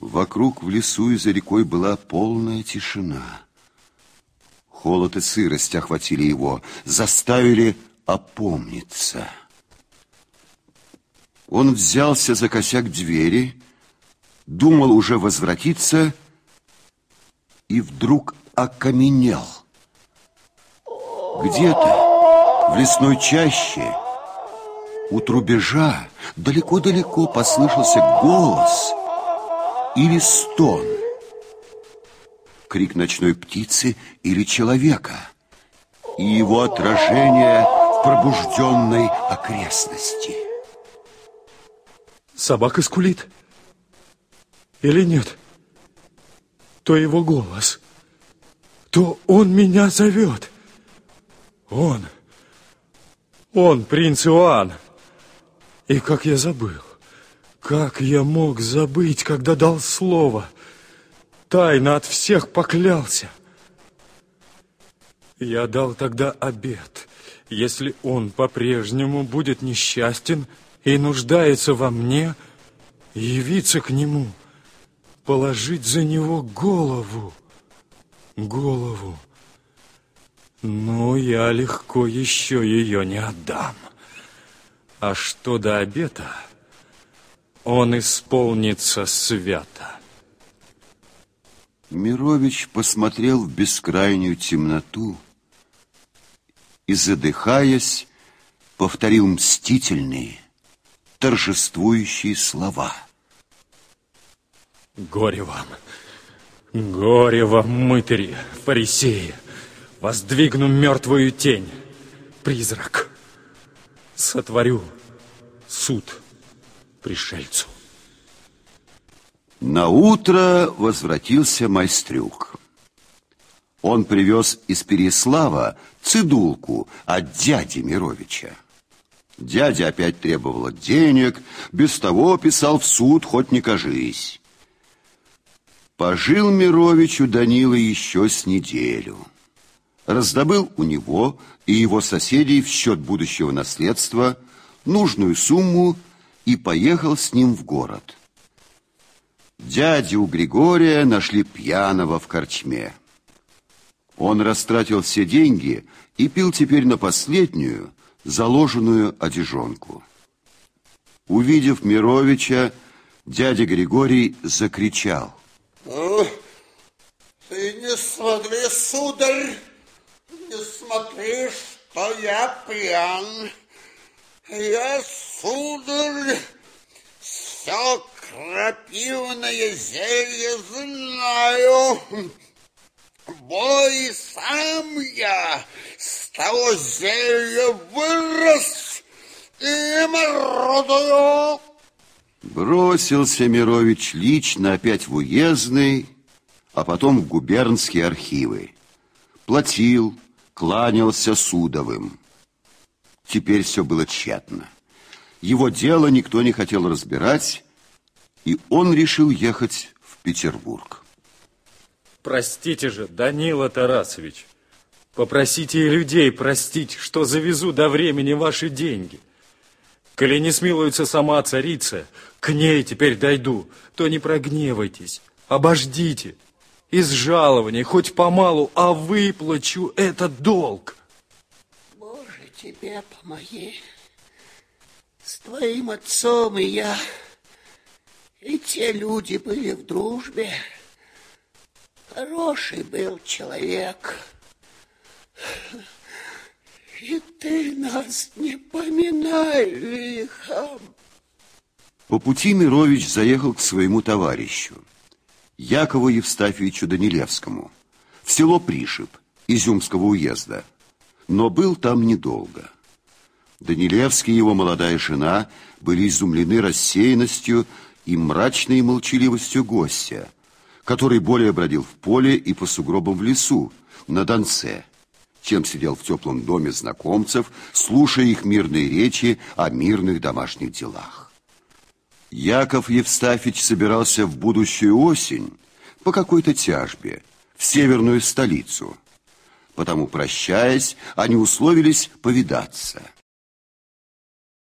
Вокруг в лесу и за рекой была полная тишина. Холод и сырость охватили его, заставили опомниться. Он взялся за косяк двери, думал уже возвратиться и вдруг окаменел. Где-то в лесной чаще у трубежа далеко-далеко послышался голос или стон. Крик ночной птицы или человека. И его отражение в пробужденной окрестности. Собака скулит? Или нет? То его голос. То он меня зовет. Он. Он, принц Иоанн. И как я забыл. Как я мог забыть, когда дал слово? Тайно от всех поклялся. Я дал тогда обет. Если он по-прежнему будет несчастен и нуждается во мне, явиться к нему, положить за него голову. Голову. Ну, я легко еще ее не отдам. А что до обета, он исполнится свято. Мирович посмотрел в бескрайнюю темноту и, задыхаясь, повторил мстительные, торжествующие слова. Горе вам, горе вам, мытари, фарисеи, воздвигну мертвую тень, призрак сотворю суд пришельцу. На утро возвратился майстрюк. Он привез из Переслава цидулку от дяди Мировича. Дядя опять требовал денег, без того писал в суд, хоть не кажись. Пожил Мирович у Данила еще с неделю раздобыл у него и его соседей в счет будущего наследства нужную сумму и поехал с ним в город. Дяди у Григория нашли пьяного в корчме. Он растратил все деньги и пил теперь на последнюю, заложенную одежонку. Увидев Мировича, дядя Григорий закричал. «Ты не смотри, сударь!» не смотри, что я пьян. Я, сударь, все крапивное зелье знаю. Бой сам я с того зелья вырос и мордую. Бросился Мирович лично опять в уездный, а потом в губернские архивы. Платил, кланялся Судовым. Теперь все было тщетно. Его дело никто не хотел разбирать, и он решил ехать в Петербург. Простите же, Данила Тарасович, попросите и людей простить, что завезу до времени ваши деньги. Коли не смилуется сама царица, к ней теперь дойду, то не прогневайтесь, обождите из жалования, хоть помалу, а выплачу этот долг. Боже, тебе помоги. С твоим отцом и я, и те люди были в дружбе. Хороший был человек. И ты нас не поминай лихом. По пути Мирович заехал к своему товарищу. Якову Евстафьевичу Данилевскому в село Пришиб Изюмского уезда, но был там недолго. Данилевский и его молодая жена были изумлены рассеянностью и мрачной молчаливостью гостя, который более бродил в поле и по сугробам в лесу, на Донце, чем сидел в теплом доме знакомцев, слушая их мирные речи о мирных домашних делах. Яков Евстафич собирался в будущую осень по какой-то тяжбе в северную столицу. Потому, прощаясь, они условились повидаться –